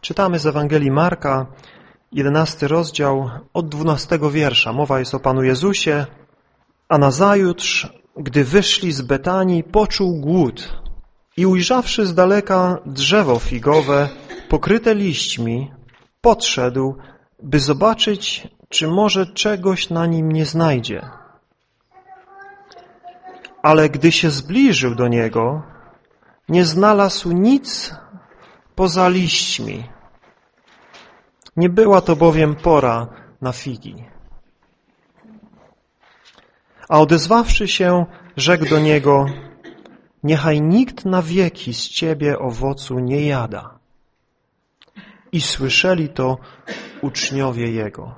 Czytamy z Ewangelii Marka, 11 rozdział, od 12 wiersza. Mowa jest o Panu Jezusie, a nazajutrz, gdy wyszli z Betanii, poczuł głód i ujrzawszy z daleka drzewo figowe, pokryte liśćmi, podszedł, by zobaczyć, czy może czegoś na nim nie znajdzie. Ale gdy się zbliżył do niego, nie znalazł nic poza liśćmi. Nie była to bowiem pora na figi. A odezwawszy się, rzekł do niego, niechaj nikt na wieki z ciebie owocu nie jada. I słyszeli to uczniowie Jego.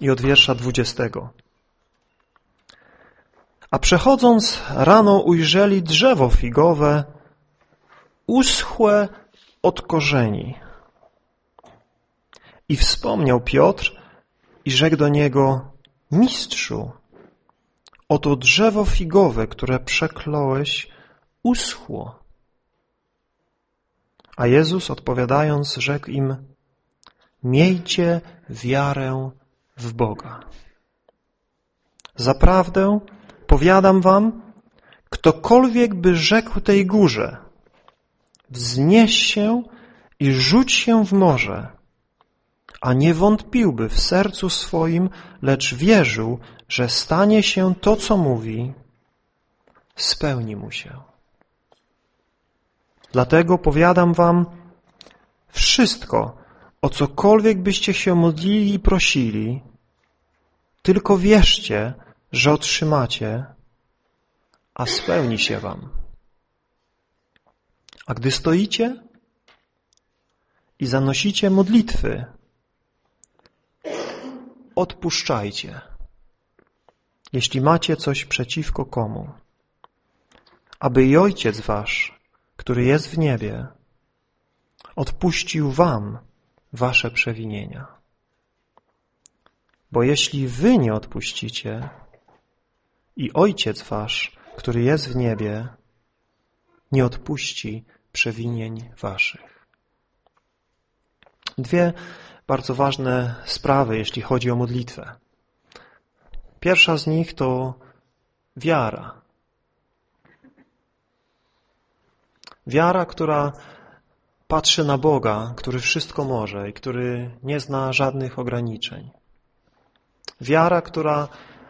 I od wiersza dwudziestego. A przechodząc rano ujrzeli drzewo figowe, uschłe od korzeni. I wspomniał Piotr i rzekł do niego, mistrzu, oto drzewo figowe, które przekląłeś, uschło. A Jezus odpowiadając rzekł im, miejcie wiarę w Boga. Zaprawdę powiadam wam, ktokolwiek by rzekł tej górze, wznieś się i rzuć się w morze, a nie wątpiłby w sercu swoim, lecz wierzył, że stanie się to, co mówi, spełni mu się. Dlatego powiadam wam, wszystko, o cokolwiek byście się modlili i prosili, tylko wierzcie, że otrzymacie, a spełni się wam. A gdy stoicie i zanosicie modlitwy, odpuszczajcie, jeśli macie coś przeciwko komu, aby i Ojciec wasz, który jest w niebie, odpuścił wam wasze przewinienia. Bo jeśli wy nie odpuścicie i Ojciec wasz, który jest w niebie, nie odpuści przewinień waszych. Dwie bardzo ważne sprawy, jeśli chodzi o modlitwę. Pierwsza z nich to wiara. Wiara, która patrzy na Boga, który wszystko może i który nie zna żadnych ograniczeń. Wiara, która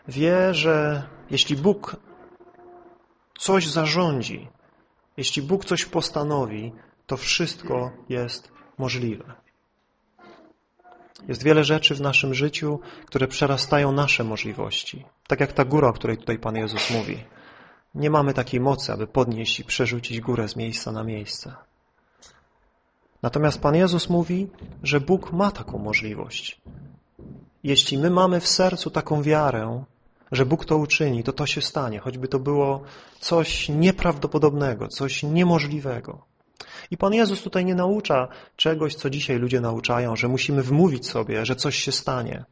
wie, że jeśli Bóg coś zarządzi, jeśli Bóg coś postanowi, to wszystko jest możliwe. Jest wiele rzeczy w naszym życiu, które przerastają nasze możliwości. Tak jak ta góra, o której tutaj Pan Jezus mówi. Nie mamy takiej mocy, aby podnieść i przerzucić górę z miejsca na miejsce. Natomiast Pan Jezus mówi, że Bóg ma taką możliwość. Jeśli my mamy w sercu taką wiarę, że Bóg to uczyni, to to się stanie, choćby to było coś nieprawdopodobnego, coś niemożliwego. I Pan Jezus tutaj nie naucza czegoś, co dzisiaj ludzie nauczają, że musimy wmówić sobie, że coś się stanie.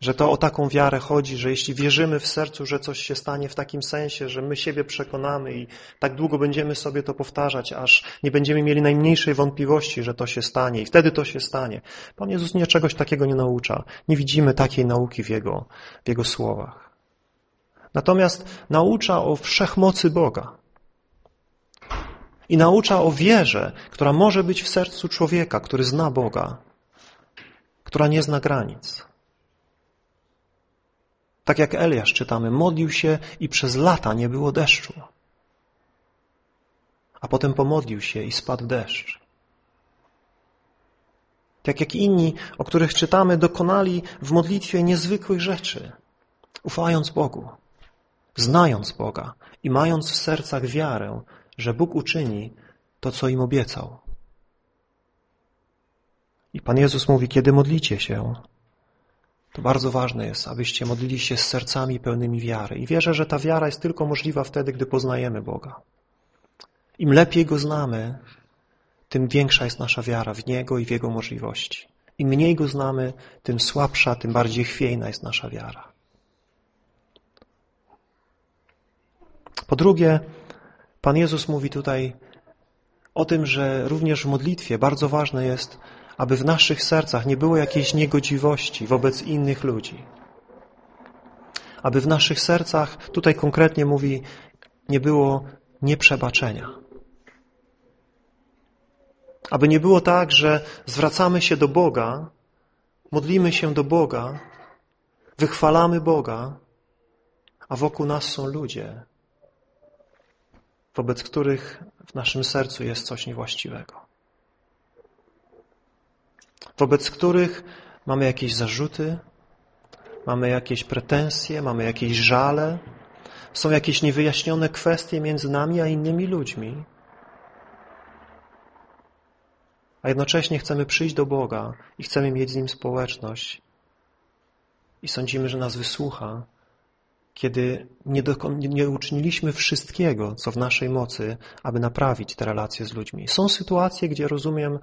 Że to o taką wiarę chodzi, że jeśli wierzymy w sercu, że coś się stanie w takim sensie, że my siebie przekonamy i tak długo będziemy sobie to powtarzać, aż nie będziemy mieli najmniejszej wątpliwości, że to się stanie i wtedy to się stanie. Pan Jezus nie czegoś takiego nie naucza. Nie widzimy takiej nauki w Jego, w Jego słowach. Natomiast naucza o wszechmocy Boga i naucza o wierze, która może być w sercu człowieka, który zna Boga, która nie zna granic. Tak jak Eliasz czytamy, modlił się i przez lata nie było deszczu. A potem pomodlił się i spadł deszcz. Tak jak inni, o których czytamy, dokonali w modlitwie niezwykłych rzeczy, ufając Bogu, znając Boga i mając w sercach wiarę, że Bóg uczyni to, co im obiecał. I Pan Jezus mówi, kiedy modlicie się, to bardzo ważne jest, abyście modlili się z sercami pełnymi wiary. I wierzę, że ta wiara jest tylko możliwa wtedy, gdy poznajemy Boga. Im lepiej Go znamy, tym większa jest nasza wiara w Niego i w Jego możliwości. Im mniej Go znamy, tym słabsza, tym bardziej chwiejna jest nasza wiara. Po drugie, Pan Jezus mówi tutaj o tym, że również w modlitwie bardzo ważne jest, aby w naszych sercach nie było jakiejś niegodziwości wobec innych ludzi. Aby w naszych sercach, tutaj konkretnie mówi, nie było nieprzebaczenia. Aby nie było tak, że zwracamy się do Boga, modlimy się do Boga, wychwalamy Boga, a wokół nas są ludzie, wobec których w naszym sercu jest coś niewłaściwego. Wobec których mamy jakieś zarzuty, mamy jakieś pretensje, mamy jakieś żale, są jakieś niewyjaśnione kwestie między nami a innymi ludźmi. A jednocześnie chcemy przyjść do Boga i chcemy mieć z Nim społeczność. I sądzimy, że nas wysłucha, kiedy nie, nie uczyniliśmy wszystkiego, co w naszej mocy, aby naprawić te relacje z ludźmi. Są sytuacje, gdzie rozumiem,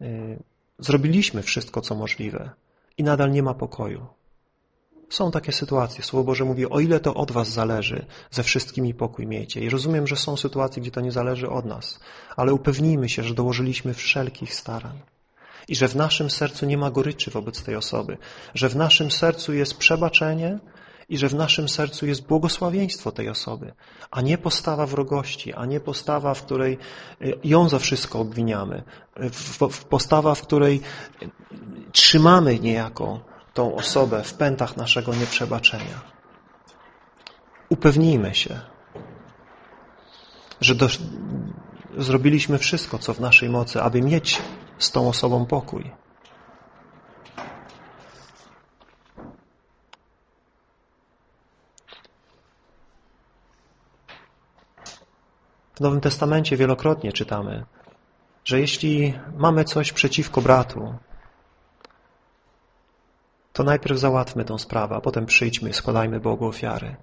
yy, zrobiliśmy wszystko, co możliwe i nadal nie ma pokoju. Są takie sytuacje. Słowo Boże mówi, o ile to od was zależy, ze wszystkimi pokój miejcie. I rozumiem, że są sytuacje, gdzie to nie zależy od nas, ale upewnijmy się, że dołożyliśmy wszelkich starań. I że w naszym sercu nie ma goryczy wobec tej osoby, że w naszym sercu jest przebaczenie i że w naszym sercu jest błogosławieństwo tej osoby, a nie postawa wrogości, a nie postawa, w której y, ją za wszystko obwiniamy, postawa, w której trzymamy niejako tą osobę w pętach naszego nieprzebaczenia. Upewnijmy się, że do, zrobiliśmy wszystko, co w naszej mocy, aby mieć z tą osobą pokój. W Nowym Testamencie wielokrotnie czytamy, że jeśli mamy coś przeciwko bratu, to najpierw załatwmy tą sprawę, a potem przyjdźmy, składajmy Bogu ofiary.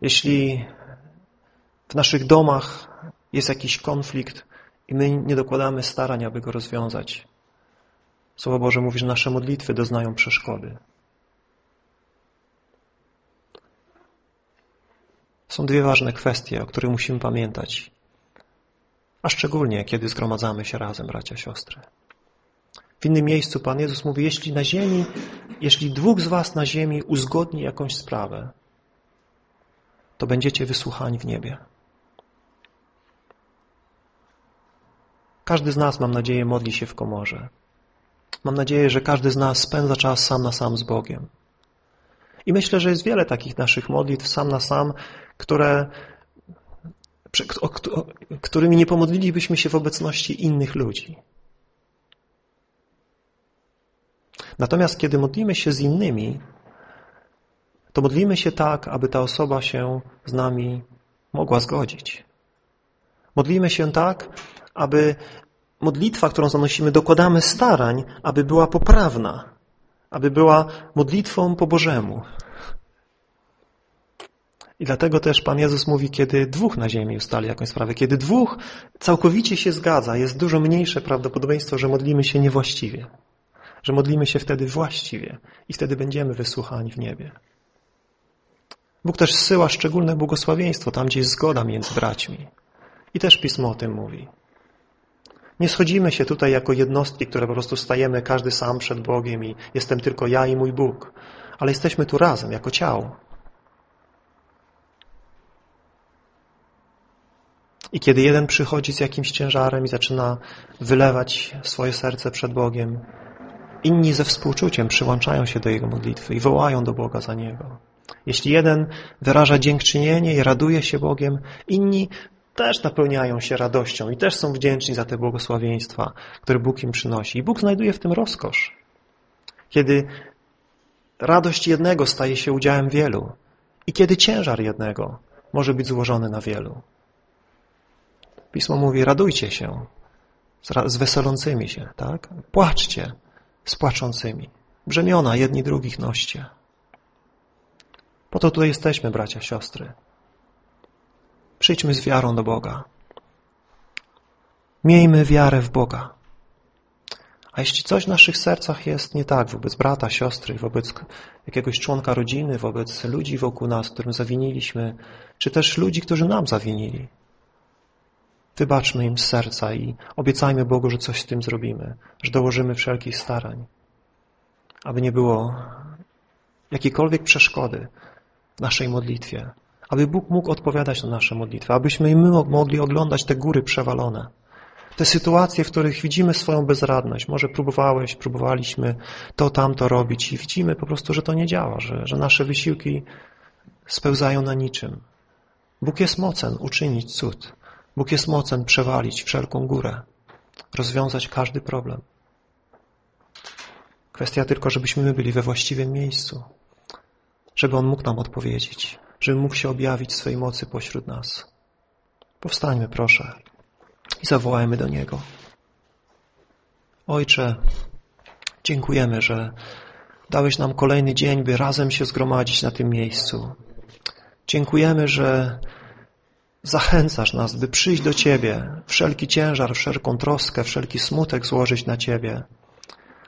Jeśli w naszych domach jest jakiś konflikt i my nie dokładamy starań, aby go rozwiązać, Słowo Boże mówi, że nasze modlitwy doznają przeszkody. Są dwie ważne kwestie, o których musimy pamiętać, a szczególnie, kiedy zgromadzamy się razem, bracia, siostry. W innym miejscu Pan Jezus mówi, jeśli na ziemi, jeśli dwóch z was na ziemi uzgodni jakąś sprawę, to będziecie wysłuchani w niebie. Każdy z nas, mam nadzieję, modli się w komorze. Mam nadzieję, że każdy z nas spędza czas sam na sam z Bogiem. I myślę, że jest wiele takich naszych modlitw sam na sam, które, którymi nie pomodlilibyśmy się w obecności innych ludzi. Natomiast kiedy modlimy się z innymi, to modlimy się tak, aby ta osoba się z nami mogła zgodzić. Modlimy się tak, aby modlitwa, którą zanosimy, dokładamy starań, aby była poprawna, aby była modlitwą po Bożemu. I dlatego też Pan Jezus mówi, kiedy dwóch na ziemi ustali jakąś sprawę, kiedy dwóch całkowicie się zgadza, jest dużo mniejsze prawdopodobieństwo, że modlimy się niewłaściwie że modlimy się wtedy właściwie i wtedy będziemy wysłuchani w niebie. Bóg też zsyła szczególne błogosławieństwo tam, gdzie jest zgoda między braćmi. I też Pismo o tym mówi. Nie schodzimy się tutaj jako jednostki, które po prostu stajemy każdy sam przed Bogiem i jestem tylko ja i mój Bóg, ale jesteśmy tu razem, jako ciało. I kiedy jeden przychodzi z jakimś ciężarem i zaczyna wylewać swoje serce przed Bogiem, Inni ze współczuciem przyłączają się do Jego modlitwy i wołają do Boga za Niego. Jeśli jeden wyraża dziękczynienie i raduje się Bogiem, inni też napełniają się radością i też są wdzięczni za te błogosławieństwa, które Bóg im przynosi. I Bóg znajduje w tym rozkosz. Kiedy radość jednego staje się udziałem wielu i kiedy ciężar jednego może być złożony na wielu. Pismo mówi, radujcie się z weselącymi się, tak? Płaczcie, z płaczącymi. Brzemiona jedni drugich noście. Po to tutaj jesteśmy, bracia, siostry. Przyjdźmy z wiarą do Boga. Miejmy wiarę w Boga. A jeśli coś w naszych sercach jest nie tak wobec brata, siostry, wobec jakiegoś członka rodziny, wobec ludzi wokół nas, którym zawiniliśmy, czy też ludzi, którzy nam zawinili, Wybaczmy im z serca i obiecajmy Bogu, że coś z tym zrobimy, że dołożymy wszelkich starań, aby nie było jakiejkolwiek przeszkody w naszej modlitwie, aby Bóg mógł odpowiadać na nasze modlitwy, abyśmy i my mogli oglądać te góry przewalone, te sytuacje, w których widzimy swoją bezradność. Może próbowałeś, próbowaliśmy to, tamto robić i widzimy po prostu, że to nie działa, że, że nasze wysiłki spełzają na niczym. Bóg jest mocen uczynić cud. Bóg jest mocen przewalić wszelką górę, rozwiązać każdy problem. Kwestia tylko, żebyśmy my byli we właściwym miejscu, żeby On mógł nam odpowiedzieć, żeby mógł się objawić swej mocy pośród nas. Powstańmy, proszę, i zawołajmy do Niego. Ojcze, dziękujemy, że dałeś nam kolejny dzień, by razem się zgromadzić na tym miejscu. Dziękujemy, że zachęcasz nas, by przyjść do Ciebie, wszelki ciężar, wszelką troskę, wszelki smutek złożyć na Ciebie,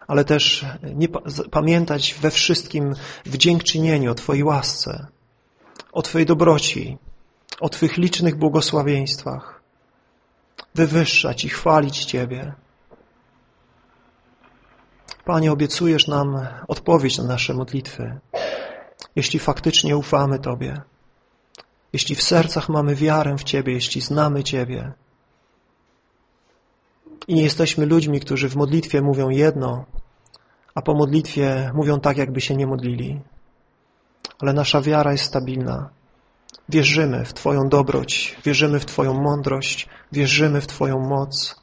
ale też nie pamiętać we wszystkim w dziękczynieniu o Twojej łasce, o Twojej dobroci, o Twych licznych błogosławieństwach, wywyższać i chwalić Ciebie. Panie, obiecujesz nam odpowiedź na nasze modlitwy, jeśli faktycznie ufamy Tobie jeśli w sercach mamy wiarę w Ciebie, jeśli znamy Ciebie i nie jesteśmy ludźmi, którzy w modlitwie mówią jedno, a po modlitwie mówią tak, jakby się nie modlili. Ale nasza wiara jest stabilna. Wierzymy w Twoją dobroć, wierzymy w Twoją mądrość, wierzymy w Twoją moc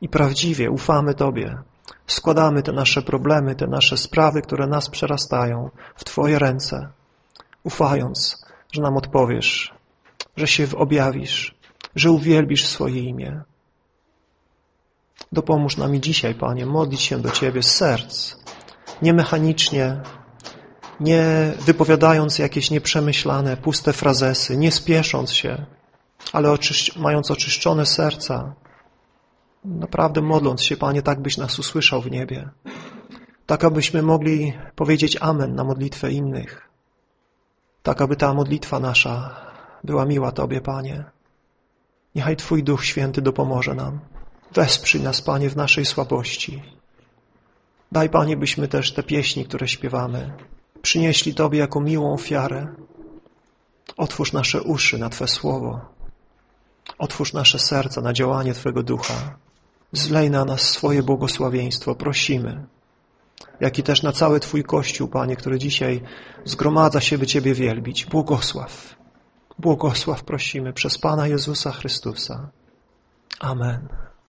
i prawdziwie ufamy Tobie. Składamy te nasze problemy, te nasze sprawy, które nas przerastają w Twoje ręce, ufając, że nam odpowiesz, że się objawisz, że uwielbisz swoje imię. Dopomóż nam i dzisiaj, Panie, modlić się do Ciebie z serc, nie mechanicznie, nie wypowiadając jakieś nieprzemyślane, puste frazesy, nie spiesząc się, ale mając oczyszczone serca, naprawdę modląc się, Panie, tak byś nas usłyszał w niebie, tak abyśmy mogli powiedzieć Amen na modlitwę innych, tak aby ta modlitwa nasza była miła Tobie, Panie. Niechaj Twój Duch Święty dopomoże nam. Wesprzyj nas, Panie, w naszej słabości. Daj, Panie, byśmy też te pieśni, które śpiewamy, przynieśli Tobie jako miłą ofiarę. Otwórz nasze uszy na Twe słowo. Otwórz nasze serca na działanie Twego Ducha. Zlej na nas swoje błogosławieństwo, prosimy jak i też na cały Twój Kościół, Panie, który dzisiaj zgromadza się, by Ciebie wielbić. Błogosław. Błogosław prosimy przez Pana Jezusa Chrystusa. Amen.